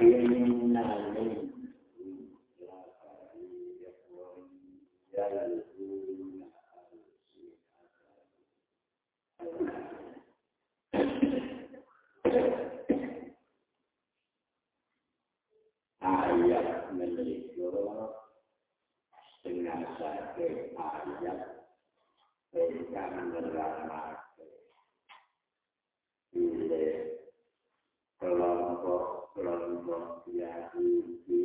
Ayat menuju dengan sakit ayat nerangake ile kelompok-kelompok Yahudi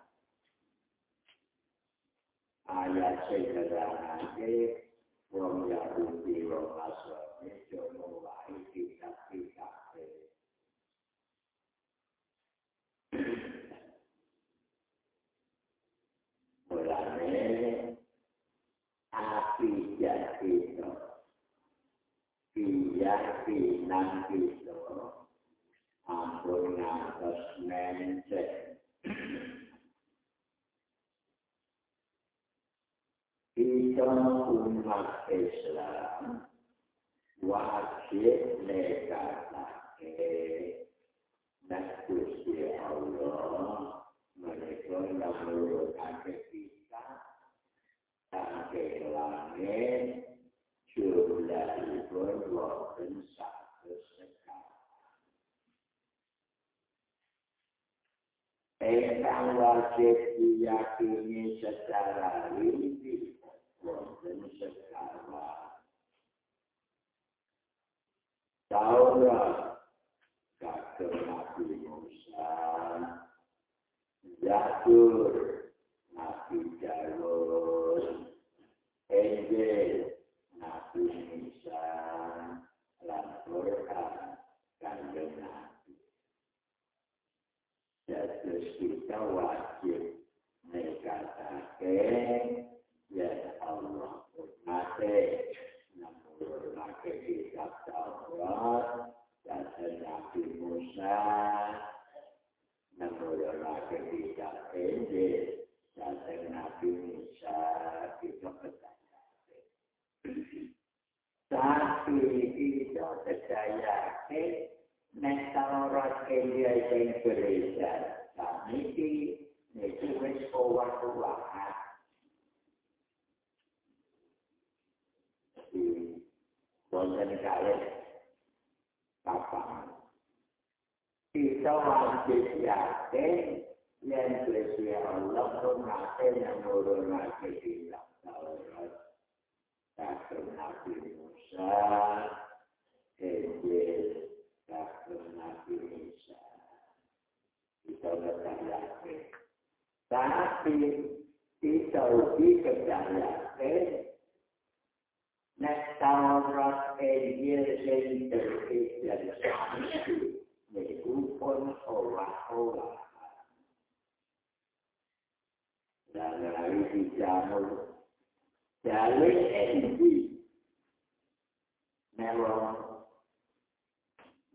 ayat sederhana wong Yahudi wong Nasrani jono wae kitab-kitab Mulane api jadi keyakinan kita ampun ngantos mencet kita umat Islam wajib nekatake nek Gusti Allah mereka menurunkan kita sampai langit jumlahipun wonten satu sekarang. Engkang wajib diyakini secara rinci Taurat kata Nabi Musa, Zatur Nabi Jalur, Injil Nabi Isa lan Quran kanjeng Nabi. Jadi kita wajib nekatake ya Allah mate namun mate kitab Taurat dan Nabi Musa mate kitab Injil dan Nabi Isa kita percaya. Tapi kita percaya ke Netarorat Elia yang berbeda. Kami di itu wis owah-owahan. Di wonten kalian kapal. Kita yakin yang Gusti Allah mengate yang nurunake kita. Taurat Kakek Nabi Musa, Injil, Kakek Nabi Isa. Kita berkata Tapi kita lebih percaya Nek Taurat Injil yang terkait dari satu, itu pun olah-olah. Dan hari dijamu Dalil ini memang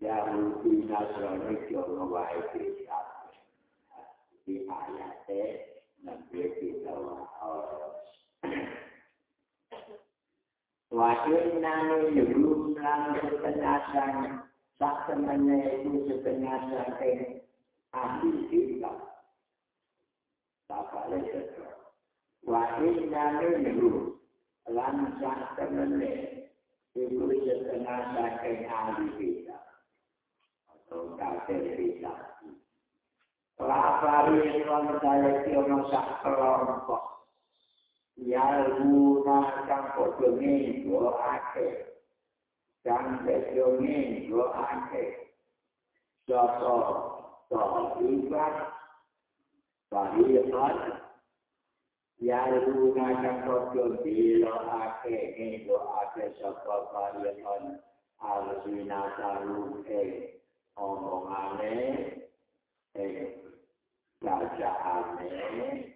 Yahudi Nasrani jono wae bisa di ayatnya nanti kita harus Wakil nami yudhu lang sepenasan sak temennya itu sepenasan ke ahli kita. Tak boleh sesuatu. Wakil nami yudhu lan sak temene iku setengah saking ahli kita atau kafir kita. Yang saya kira sak kelompok ya guna kang podo minggu ake kang bedo minggu ake Soto Tohibat Tohibat Ya luna kang podo bilo ake minggu ake Soto Tohibat Al-Zina Taruhe omongane. Eh bacaane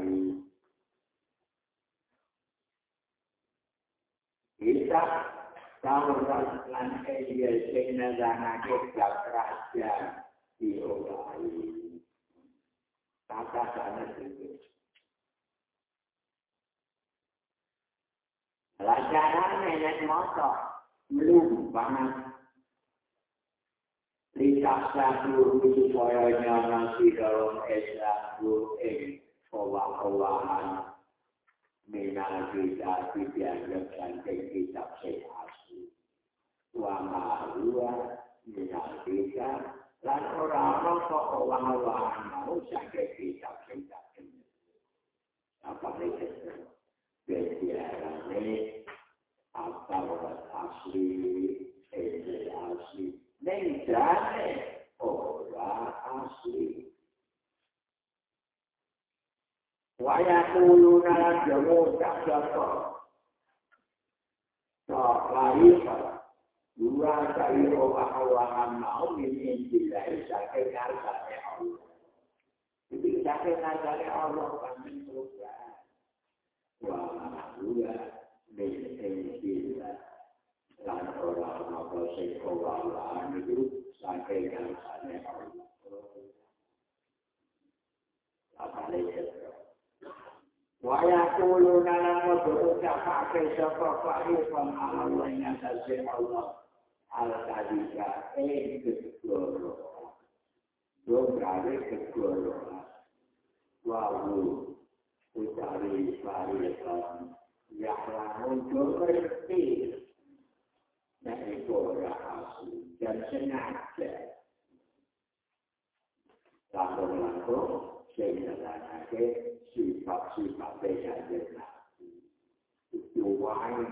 diwai kita tahu lan eya sing nyelanake raja diwai kata sana itu Pelajaran nenek motor belum banget. Lihat satu supaya nyana si dalam Islam ing olah-olahan minal kita dianggap cantik kitab sehat. Wa ma'alua minal kita dan orang-orang kok olah-olahan mau cantik kitab sehat. Apa itu? biasanya asal asli, ede asli, nengjane ora asli. Waya kulu nara jamu tak jatuh. Tak lain Dua kali orang-orang mau ini tidak sakit harganya Allah. Jadi sakit harganya Allah kan surga. wahula min indillah lan ora ana sing ora itu saking ngarsane Allah apa lagi Waya kulu nana berucap pakai sapa pakai pemahaman yang dari Allah. Al kadika eh kedua dua kali kedua wawu ucari parisan yang muncul berarti dan langsung-langsung sehingga sifat-sifat beda itu wajib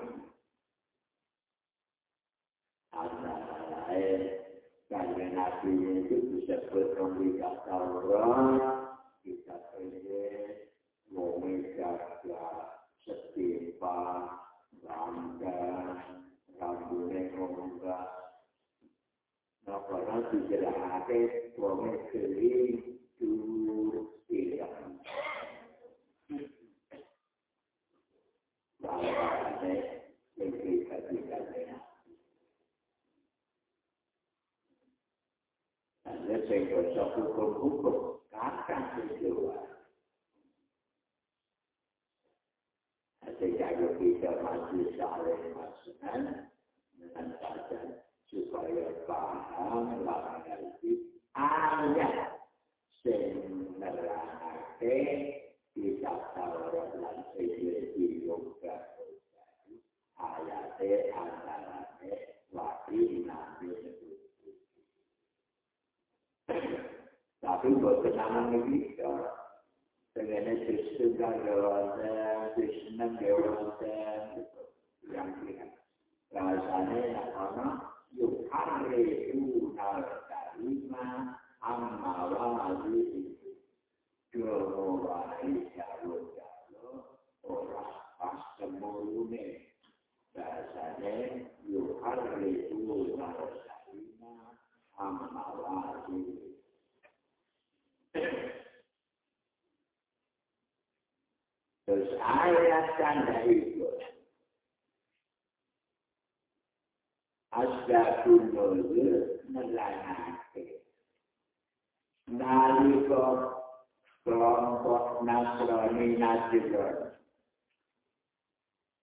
antara lain karena nabi itu bisa berkomunikasi orang kita pilih Omega Setipa Bangga Rambune Omega Napa nanti Tidak Bangga Ini supaya paham lawan ngerti ayat sing nerangake kita tawaran dan sehingga juga ayatnya antaranya wakil nabi tapi buat kenangan ini dengan Krishna Gawasa, Krishna Gawasa, yang kita rasanya yang mana yuk hari itu narkarima amawa itu Jawa jalo jalo orang pas semulune rasanya yuk hari itu narkarima amawa itu Terus ayat tanda itu. Asbabun nuzul Naliko kelompok Nasrani Nasrani.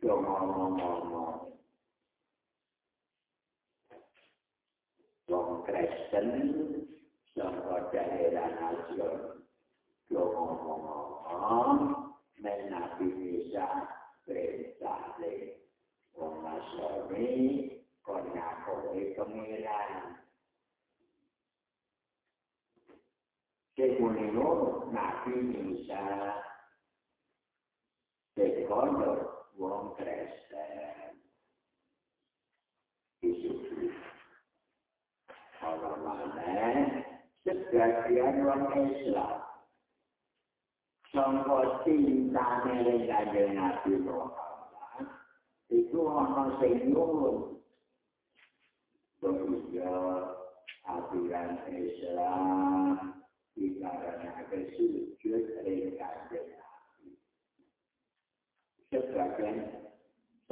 Ngomong-ngomong. Wong Kristen sangka daerah Nasrani. Ngomong-ngomong. men nabi bisa perintah wong nasrani kon ngakoni pengeran. Semuanya Nabi Musa sekolah wong Kristen. Isusu. Kalau mana sebagian wong Islam Sangka cinta nere kanjeng Nabi Muhammad itu ana sing nyuwun bahwa aturan Islam dikarenakan sujud ring kanjeng Nabi. Sebagian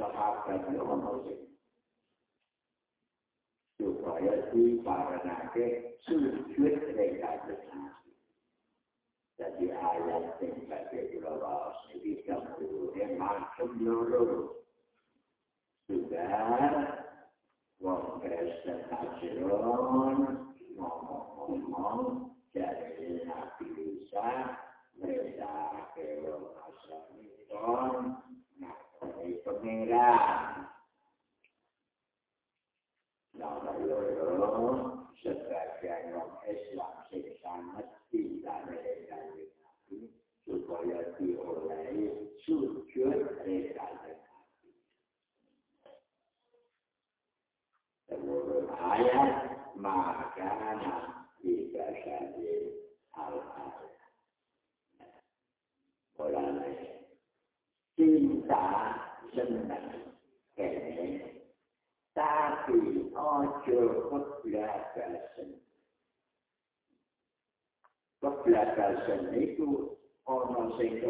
sahabat itu ana sing supaya dikarenakan sujud ring kanjeng Nabi. Jadi ayat yang sebagai pulau ini yang dulu yang masuk dulu. Sudah, wong Kristen Nasional ngomong-ngomong jadi Nabi Isa mereka ke Nasrani nah ini pengiran. Nah, lalu sebagian orang Islam sing sangat tidak mereka Nabi supaya diolehi sujud mereka Nabi. Menurut ayat maka jika jadi al-ayat. Mulai cinta senang kene tapi ojo kebelakasan. Kebelakasan itu orang sing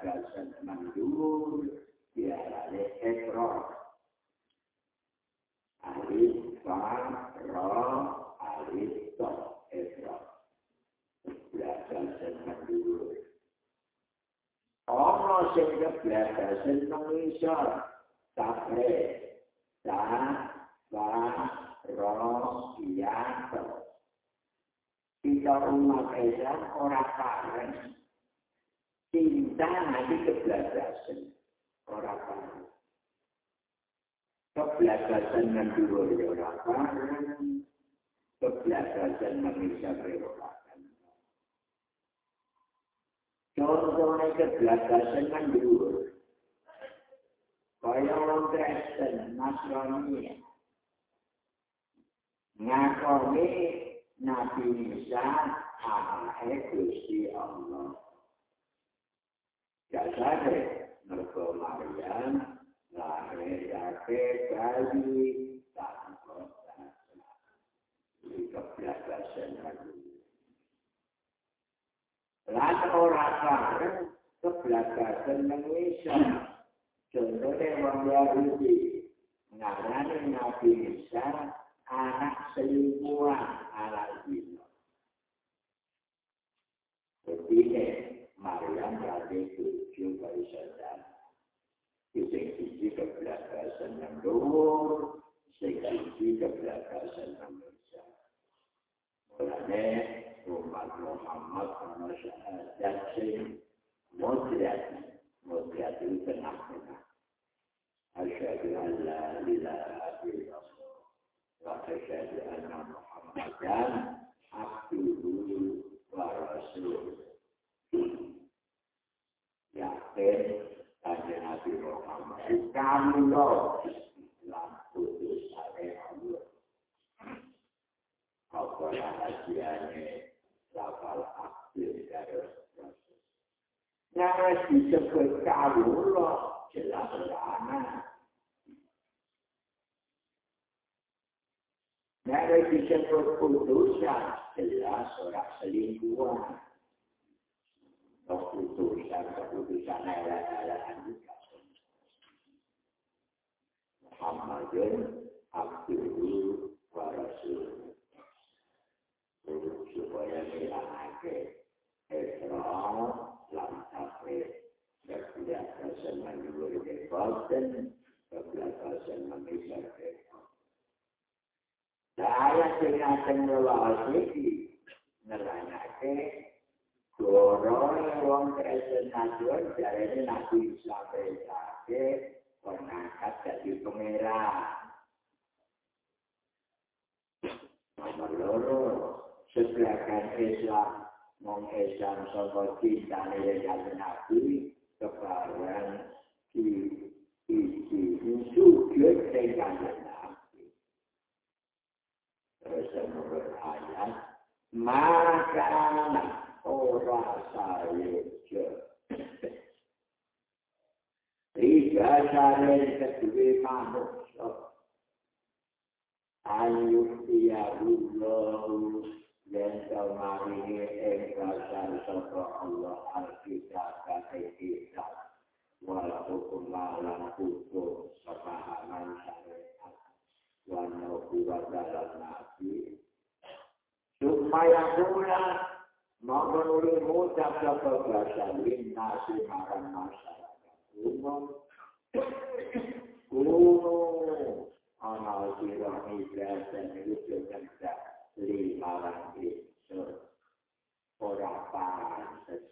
kebelakasan mandur diarani ekor. Alif, fa, ra, alif, to, ekor. Kebelakasan mandur. Orang sing kebelakasan mengisar, tak sa va ro ya to kita umat Islam ora karen cinta nanti kebelajaran ora karen kebelajaran nanti ora karen kebelajaran manusia ora karen contohnya kebelajaran nanti kaya orang Kristen, Nasrani. Ngakoni Nabi Isa anake Gusti Allah. Jasade mergo Maryam lahir dari bayi lagi. Lalu orang karen kebelajaran Indonesia. Contohnya orang Yahudi mengarani Nabi Isa anak selingkuhan anak zina. Maryam berarti tujuh kali sadar. Sing siji kebelakasan yang luhur, sing siji kebelakasan yang besar. Mulanya umat Muhammad karena syahadat sing moderat وفيات تنحنا أشهد أن لا إله إلا الله وأشهد أن محمدا عبده ورسوله Yakin tanya Nabi Muhammad kamu loh Islam putus oleh Allah apa rahasianya lafal aktif dari Yang disebut kawula jelas ana. Yang disebut putusan jelas orang selingkuhan. Keputusan, keputusan ala-alaan juga. Muhammadun Abdul wa Rasul. Supaya hilangake Islam lan akhir kebelakasan menurut kebasan kebelakasan manusia saya dengan teknologi ini nerangake Gorong wong dari ini Nabi Isa Besake pengangkat jadi pengeran. loro sebagian Islam mong Islam saka cinta nilai yang nabi kebaran di isi sujud dengan nabi terus menurut ayat maka ora sayujo Tiga syarat kedua manusia ayub ya Allah dan kemarin engkau sapa Allah alkitab kata kita walaupun malam hukum sepahaman syariat walau kuat dalam nabi supaya pula mengenuri mudah kebebasan nasi marah masyarakat umum umum ana sira ibadah itu juga lima lagi ora pantes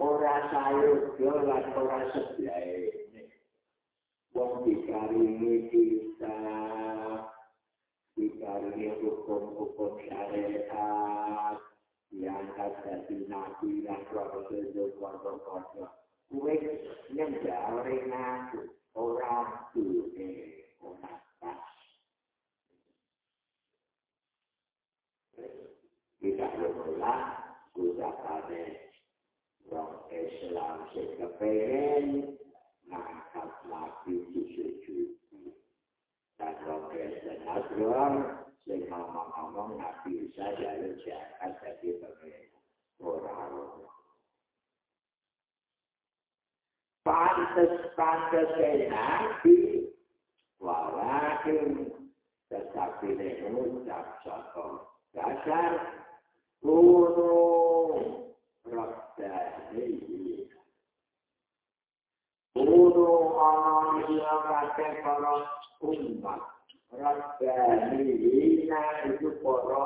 ora sayur lan ora sebelah wong dikaringi kita. Dikaringi hukum-hukum syariat yang ada di nabi dan rasul Jokowi Kue nyendal ringan orang tuh Tidak lelah, sudah pada orang Islam sekepengen mengangkat lagi susu Dan orang Nasron, saya ngomong-ngomong, Nabi Isa jadi jangan jadi pemerintah. Orang-orang. Pantes-pantes Nabi walakin tetapi mengucap satu dasar kuno rabbani kuno ana yang kate para umat rabbani ina itu para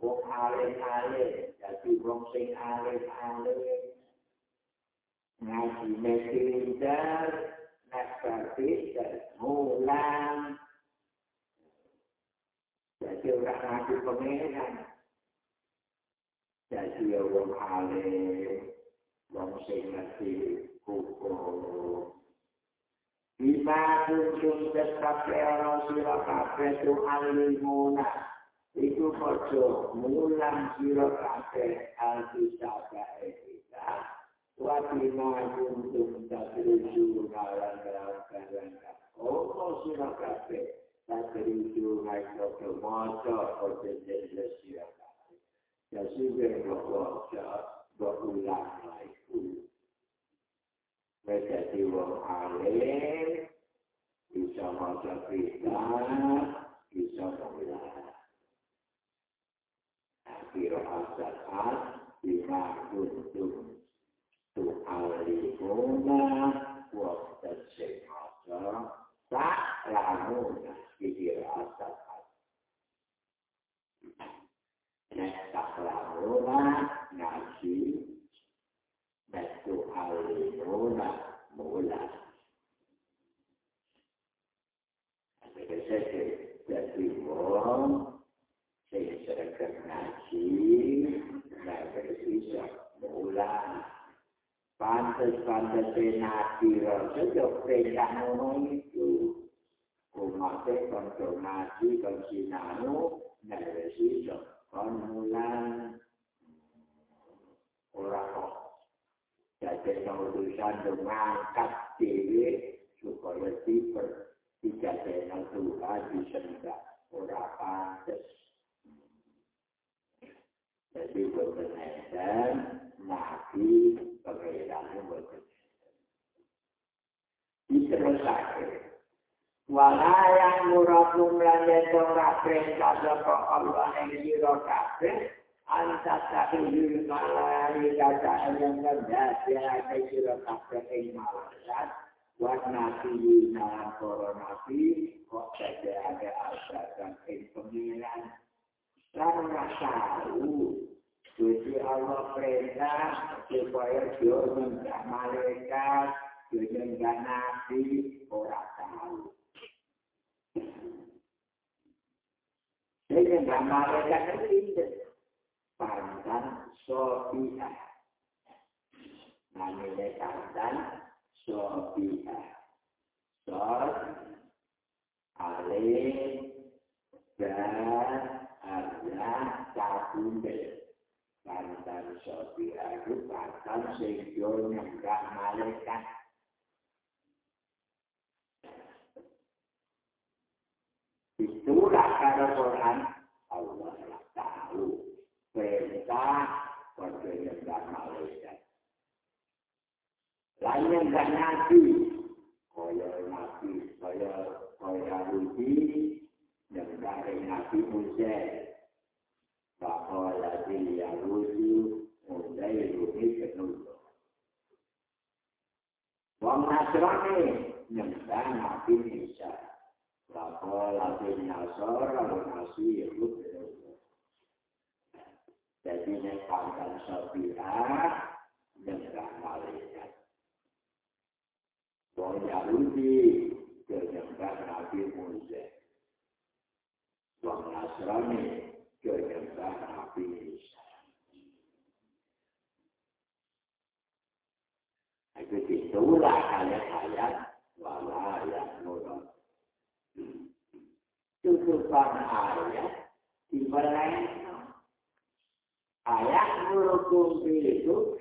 wong alim-alim jadi wong sing alim-alim ngaji mesir Nabi dan mulang. Jadi orang ngaji pengenan. Jadi orang alim, orang sing ngerti hukum. Bima kunjung tetap orang sila kabeh tu alimuna. Iku kojo mulang sila kabeh al-kisah kita. Wabima kuntum tadruju ngalan ngalan Omo sira kabeh tadruju ngaito ke moco kote jelas sira kabeh. Ya sudah baca berulang Mereka diwang alim, bisa maca kita, bisa mengulang. Akhirnya asal-asal, bima kuntum tu'alimuna wa tasyrata ta'lamuna bihir asahat Nek ta'lamuna ngaji Nek tu'alimuna mula Jadi jadi wong sing seragam ngaji Nek bersisa mula pantes-pantes nabi rasul perintah ngono itu. Umatnya kontrol nabi kon sinanu neresi kon mulan orang jadi urusan mengangkat diri supaya tipe tidak ada Tuhan bisa enggak orang pantes jadi berkenaan nabi pengirannya boten. Diterusake. Wala yang murakum lanjut ora perintah sapa Allah ing sira kabeh anta tahilul malai kata yang ngedasi sira kabeh ing malakat wat nabi na para nabi kok dadi ada asakan ing pengiran lan rasa Jadi Allah perintah supaya dia minta malaikat, dia minta nabi, orang tahu. Jadi ini nggak malaikat itu pantan sofia. Namanya pantan sofia. Sor, alih, dan ada kabundel. Pantan sofia itu pantan sehingga nggak malaikat. Itulah kata Quran perintah perintah malaikat. Lain yang tak nabi, kaya nabi, kaya kaya Yahudi, yang dari nabi Musa, bahwa lagi Yahudi mulai Yahudi penuh. Wong Nasrani yang nabi Isa. Bahwa bin Nasor al-Nasir Jadi ini pangkat Sofia Nyerah malaikat. Wong Yahudi Kenyerah Nabi Musa. Wong Nasrani Kenyerah Nabi Isa Itu itulah ayat-ayat Wala ayat nurut tutupan ayat diperlainkan. Ayat merukum itu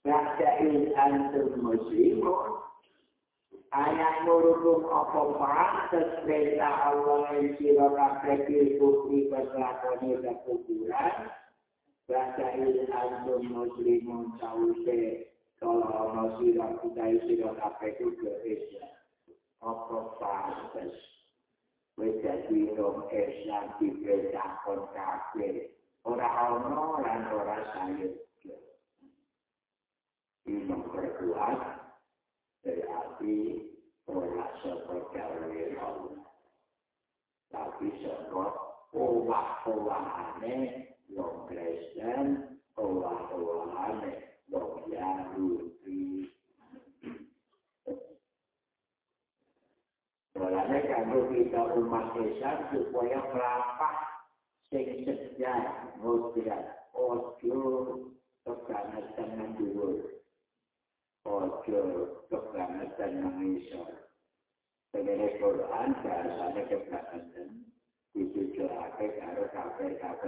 Ba'da'il antum muslimun. Ayat merukum apa pantas Beta Allah yang sirah kabeh bukti berlakoni kekuburan Ba'da'il antum muslimun Sawuse Kalau Allah sirah kita sirah kabeh kekuburan Apa pantas wis dadi rom Islam diperintah kon kafir ora ono lan ora sayur ini memperkuat berarti ora seperti Allah tapi sebab owah-owahane wong Kristen owah-owahane wong Yahudi. Mulanya kalau kita umat Islam supaya melapak ke kesehatan, khusus ke HP, karo HP, HP,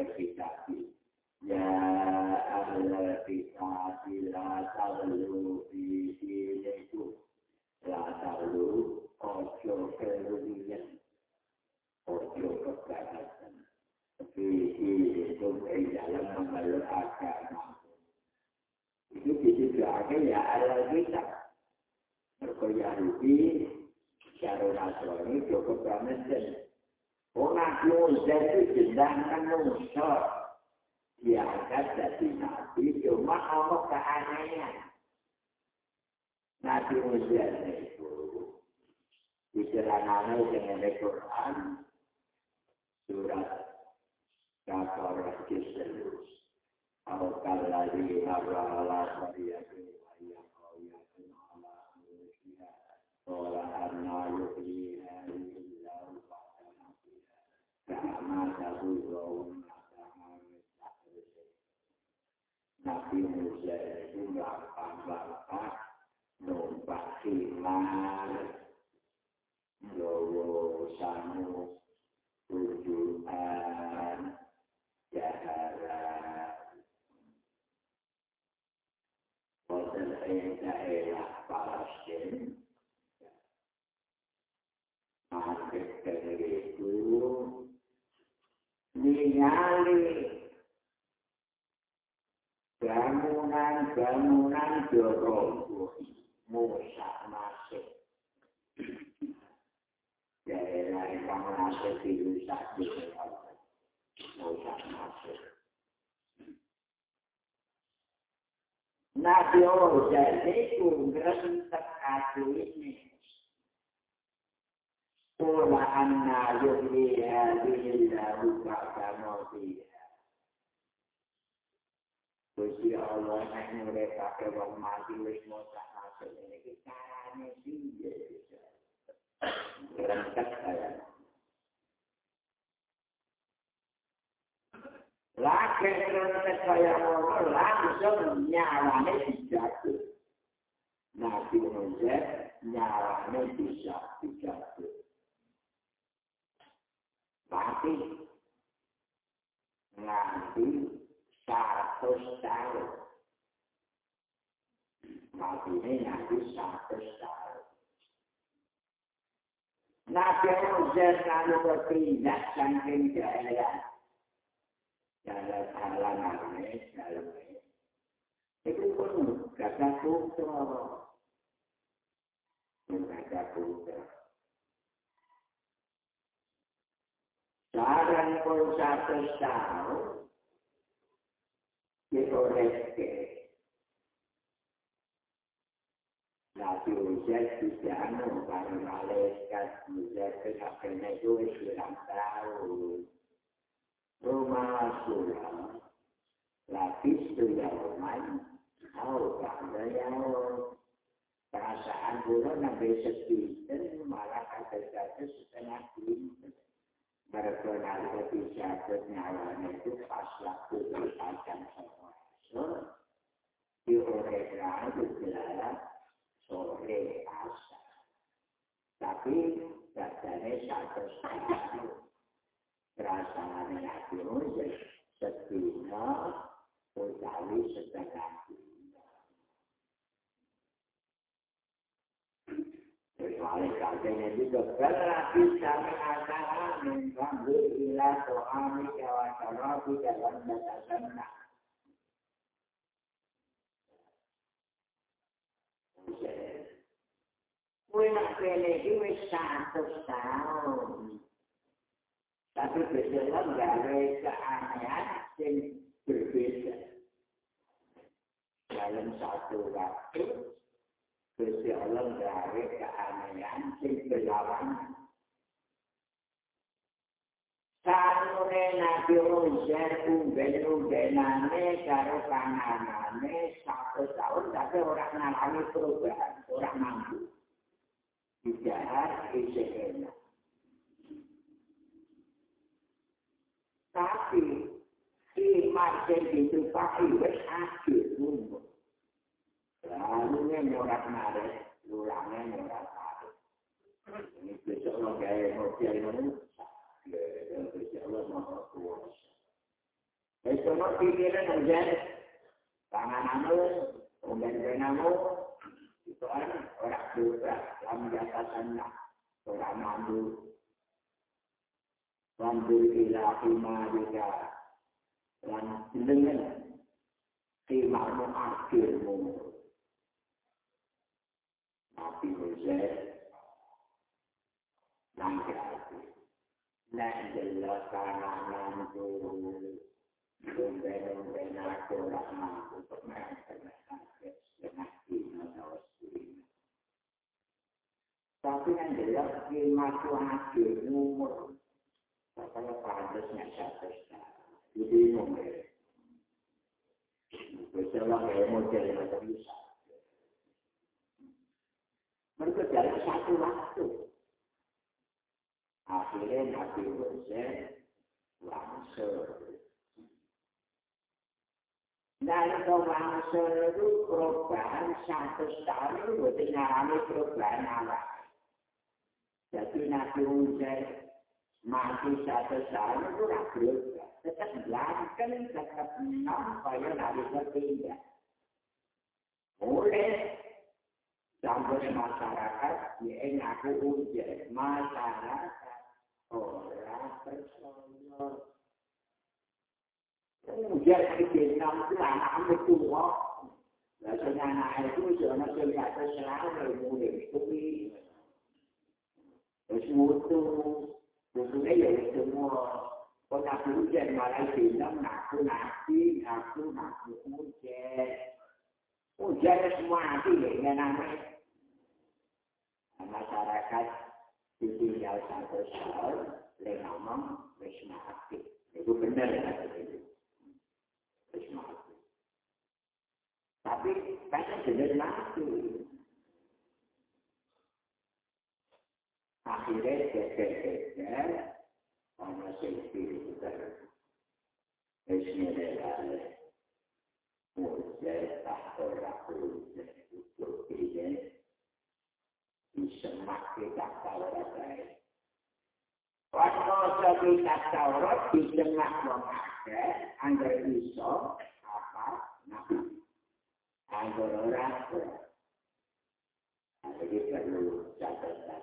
diangkat dari Nabi, cuma Allah keanehan. Nabi Musa itu Dijelangannya dengan Al-Quran, surat Kafarah Kiselus. Awakal lagi marah Allah wariyati wa yaqawiyatun ala amrisya. Ola anna yuhliha illa rupata nabiha. Kama tahu Nabi Musa itu bapak-bapak numpak khimar Yowo Sanu Tujuan Jahara Hotel daerah Palestin. Market dari itu. Ningali Bangunan-bangunan Jorong Musa masuk daerah yang masuk di rusak di rusak masuk. Nabi Oza itu ngerentak aku ini. Kula anna yuhliha billah ba'da mawtiha. Jadi Allah naik mereka ke bawah mati wis mau tak hasil ini kita ini dia berangkat saya. Lagi berangkat saya mau langsung nyala nih jatuh. Nabi Muhammad nyala nih bisa jatuh. Mati nanti satu tahun. Mati ini nganti satu tahun. Nabi Musa lalu berpindah daerah dalam halangan ini, dalam ini. Itu pun kata putra. Kata putra. Sekarang pun satu tahun, perasaan bulan nabi sepi dan malah kata setengah pintar berkenal ketika bernyawa itu pas waktu berpacang semua itu gelar sore asa tapi katanya satu setengah perasaan hati Moses setina utawi setengah Kecuali katanya juga berarti kami akan mengambil ilah Tuhan kawasan di dalam batasan Kue nak pilih itu satu tahun. Tapi berjalan dari keanehan yang berbeda. Dalam satu waktu, berjalan dari keanehan yang berlawanan. Sanure Nabi Uzair unggen-unggenane karo panganane satu tahun tapi orang ngalami perubahan, orang mampu. Tidak isih enak. Tapi si margen itu pakai wes akhir umur. Lalu ini nyorak narik, lulangnya nyorak narik. Ini besok lo gaya mobil ini, ya besok lo mau kuasa. Besok lo pikiran aja, tangan anu, umben kamu, itu kan orang juga, dalam jasa sana, orang mampu, Wandur ila imarika lan dengan imarmu akhirmu. Nabi Musa nanti aku. Nek jelas kanan turu. Lumben-lumben aku lah mampu untuk mengatakan setengah dino tawasudina. Tapi yang jelas imarmu akhirmu Kalau pantasnya satu Jadi mungkin. Bersama kayak model yang ada bisa. Mereka dalam satu waktu. Akhirnya Nabi Musa langsung. Dan langsung itu perubahan satu tahun itu mengalami perubahan awal. Jadi Nabi Musa mati satu tahun itu ragu. Tetap belakang, tetap menang, kaya lari berpindah. Boleh sampai masyarakat, ya ngaku ujian masyarakat orang persoalan. Ujian bikin enam itu anak tua. Biasanya anak itu jangan terlihat selalu mulai itu. Terus mutu, Tentunya ya semua kota hujan malah bilang aku nasi, aku aku hujan. Hujan semua mati ya namanya. Masyarakat ditinggal satu tahun, le ngomong, wis mati. Itu benar ya itu. Wis mati. Tapi kan benar mati. akhirnya geger-geger sama sing pinter. Bismillahirrahmanirrahim. Mujah tak orang untuk ini disemak kita Taurat baik. Kita Taurat disemak memakai anggar iso apa nabi. Anggar orang Jadi perlu catatan.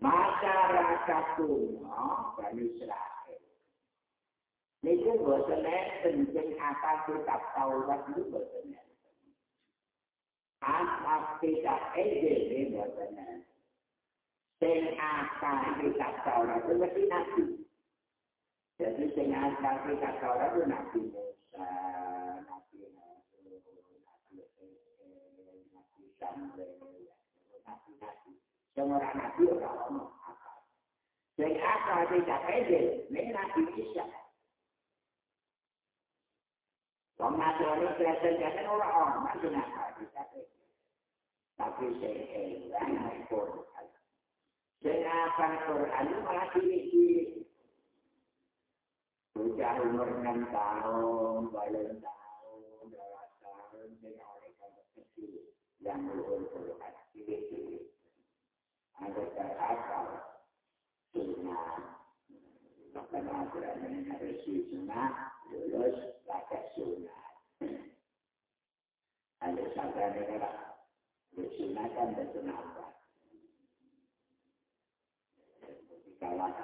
Masyarakat kuno Bani Israel. Ini bosan penting apa kitab Taurat itu bosan Apa kitab Ede ini bosan Sing apa kitab Taurat itu mesti nabi. Jadi sing apa kitab Taurat itu nabi Musa, nabi nabi-nabi. Semua nabi orang apa. Sing apa tidak pede, ini nabi Isa. Wong nabi ini Kristen kan orang orang nabi nabi tidak pede. Tapi sing elang Al-Quran. Al-Quran itu malah diri-diri. Sudah umur 6 tahun, balon tahun, 2 tahun, dengan orang kecil yang berumur diri-diri. ada berakal sunnah. Karena aturan ini harus sunnah lulus pakai sunnah. Ada sabda negara bersunahkan bersunahkan kalahkan baik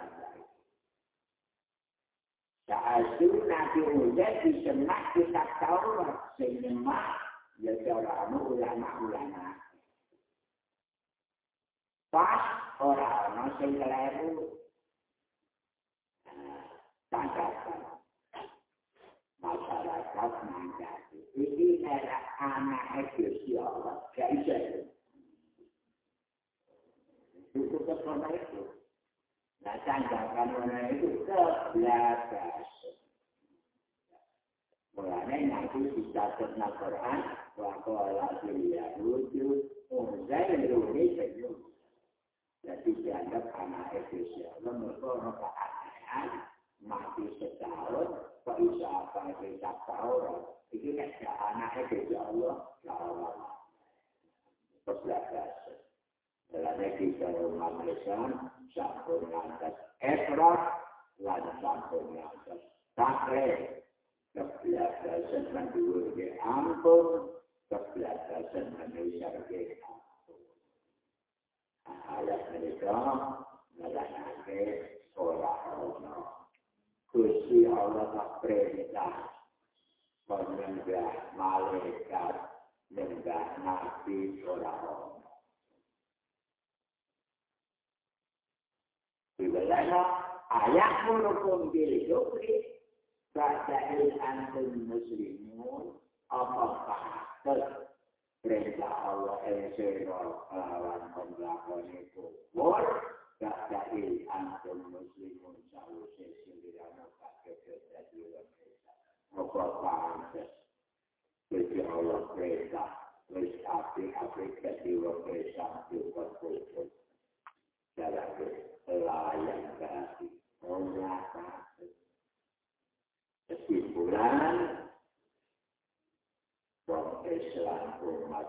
saat itu Nabi Musa disemak kitab Taurat sehingga ya seorang ulama-ulama pas ora ana sing kleru tanggapan masyarakat mangkati ini era anak Gusti Allah gak bisa itu kepada itu nah tanggapan mana itu kebelakas Mulanya nanti bisa tentang Quran, wa qala fil yahudi, unzailu ni sayyid. Jadi dianggap anak. Mereka orang keanehan, mati setahun, kok bisa apa kita tahu. Ini kan anak Indonesia Allah, ya Allah. Kebelakas. Dalam kita rumah Malaysia, sampun ngantas ekrak, lalu sampun ngantas takre. Kebelakasan mendua ke ampun, kebelakasan manusia ke ampun. ayat mereka melalui orang-orang. Kusi Allah tak perintah menyembah malaikat, menyembah nabi orang-orang. Bila ayat merupakan diri jokri, Baca il-antum muslimun, apakah perintah Allah yang sero lawan pemelakuan itu. Gak dari antum muslimun selalu sesiliran pakai terjadi mereka. Apa pantas? Jadi Allah perintah. Wis api-api ketiwa perintah juga khusus. Dalam layan kasih. Allah kasih. Kesimpulan, Wong Islam umat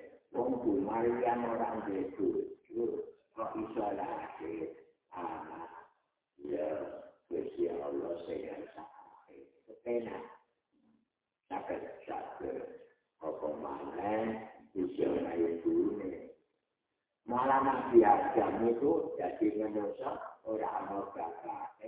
wong Maryam orang itu, kok iso lahir anak ya Gusti Allah sehingga sakit. Kepenak. Sakit sakit. Apa mana bisa naik ini. Malah Nabi Adam itu jadi manusia orang mau kakak